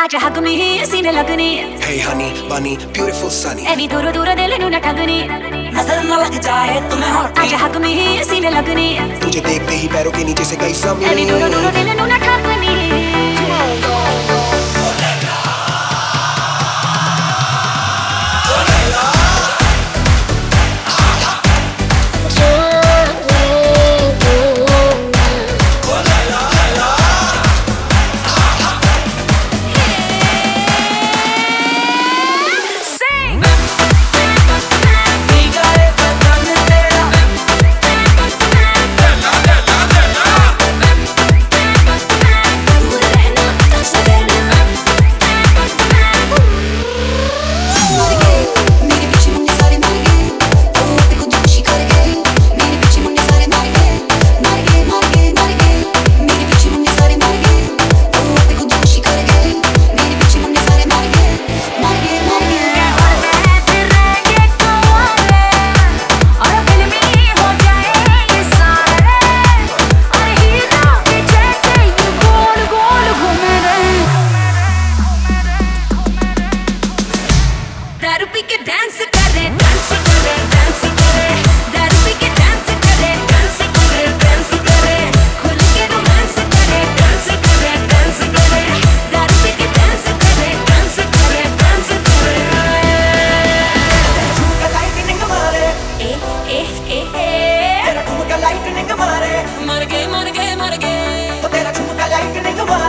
आज हक में ही सीने लगने। Hey honey, bunny, beautiful sunny. ऐवी दूर दूर दिल नू न ठगने। नज़र न लग जाए तुम्हें और आज हक में ही सीने लगने। तुझे देखते ही पैरों के नीचे से गई समझ ऐवी दूर दूर दिल नू न ठगने दारू पी के डांस करे। डांस करे डांस करे। दारू पी के डांस करे। डांस करे डांस करे। खुल के रोमांस करे। डांस करे डांस करे। दारू पी के डांस करे। डांस करे डांस करे। झुमका लाइटनिंग मारे। ए ए ए ए। तेरा झुमका लाइटनिंग मारे। मर गए मर गए मर गए। तो तेरा झुमका लाइटनिंग मारे।